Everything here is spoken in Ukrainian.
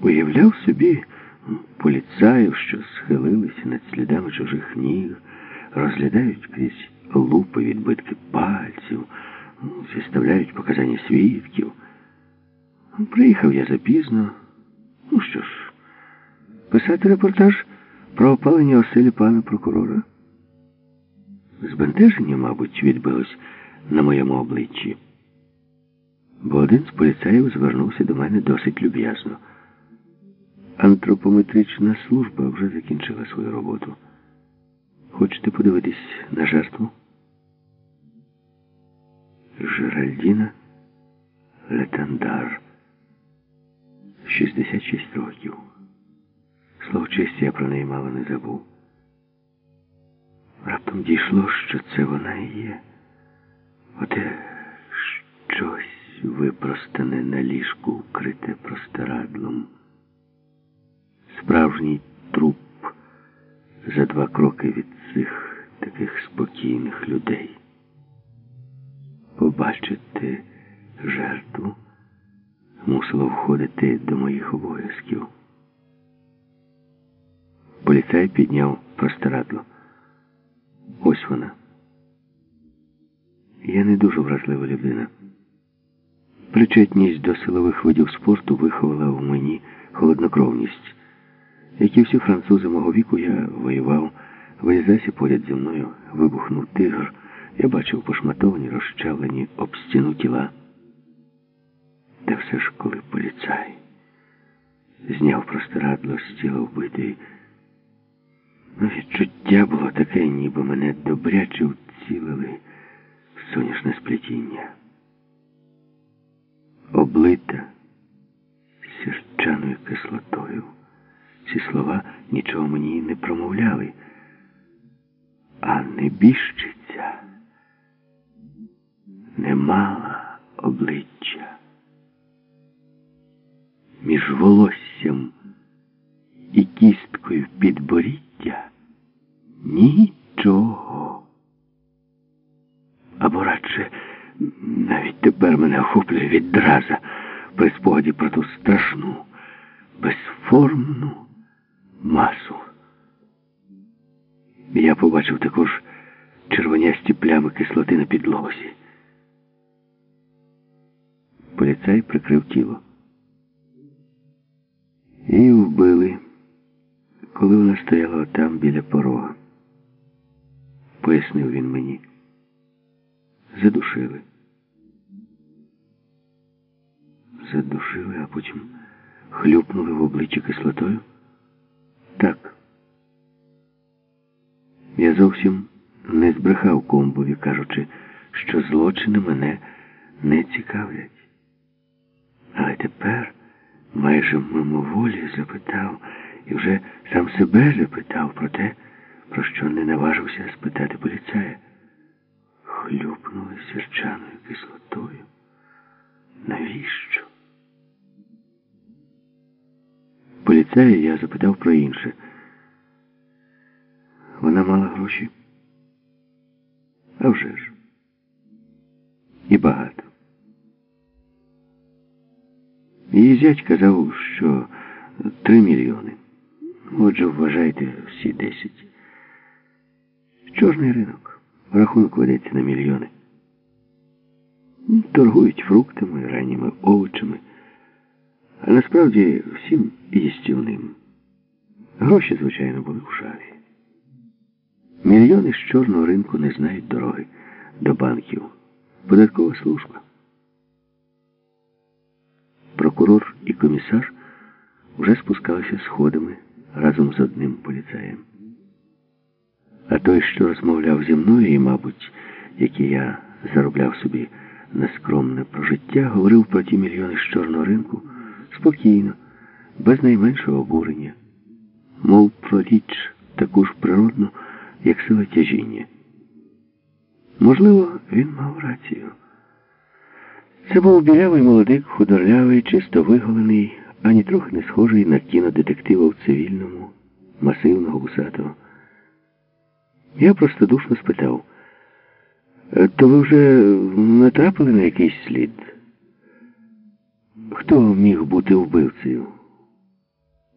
Уявляв собі поліцаїв, що схилилися над слідами чужих ніг, розглядають крізь лупи відбитки пальців, зіставляють показання свідків. Приїхав я запізно. Ну що ж, писати репортаж про опалення оселі пана прокурора. Збентеження, мабуть, відбилось на моєму обличчі. Бо один з поліцаїв звернувся до мене досить люб'язно. Антропометрична служба вже закінчила свою роботу. Хочете подивитись на жертву? Жеральдіна Летандар. 66 років. Слово честі я про неї мало не забув. Раптом дійшло, що це вона і є. Оте щось випростане на ліжку, вкрите простирадлом. Справжній труп за два кроки від цих таких спокійних людей. Побачити жертву мусило входити до моїх обов'язків. Поліцай підняв простирадло. Ось вона. Я не дуже вразлива людина. Причетність до силових видів спорту виховала в мені холоднокровність. Як і всі французи мого віку, я воював, виїздався поряд зі мною, вибухнув тигр. Я бачив пошматовані, розчавлені об стіну тіла. Та все ж, коли поліцай зняв простирадло з тіла вбитої, ну, відчуття було таке, ніби мене добряче вцілили в сонячне сплетіння. Облита сірчаною кислотою. Ці слова нічого мені не промовляли, а небіжчиця не мала обличчя. Між волоссям і кісткою підборіддя нічого. Або радше навіть тепер мене охоплює відраза при спогаді про ту страшну, безформну масу. Я побачив також червонясті плями кислоти на підлозі. Поліцай прикрив тіло. І вбили, коли вона стояла там біля порога. Пояснив він мені. Задушили. Задушили, а потім хлюпнули в обличчя кислотою. Так. Я зовсім не збрехав комбові, кажучи, що злочини мене не цікавлять. Але тепер майже мимоволі запитав і вже сам себе запитав про те, про що не наважився спитати поліцая. Хлюпнули сірчаною кислотою. Навіщо? Поліцая я запитав про інше. Вона мала гроші? А вже ж. І багато. Її зять казав, що три мільйони. Отже, вважайте всі десять. Чорний ринок. Рахунок ведеться на мільйони. Торгують фруктами, ранніми овочами. А насправді всім їстівним. Гроші, звичайно, були в шафі. Мільйони з чорного ринку не знають дороги до банків. Податкова служба. Прокурор і комісар вже спускалися сходами разом з одним поліцаєм. А той, що розмовляв зі мною, і, мабуть, який я заробляв собі на скромне прожиття, говорив про ті мільйони з чорного ринку спокійно, без найменшого обурення, мов про річ таку ж природну, як сила тяжіння. Можливо, він мав рацію. Це був білявий молодик, худорлявий, чисто виголений, ані трохи не схожий на кінодетектива в цивільному, масивного вусатого. Я простодушно спитав, то ви вже натрапили на якийсь слід? Хто міг бути вбивцею?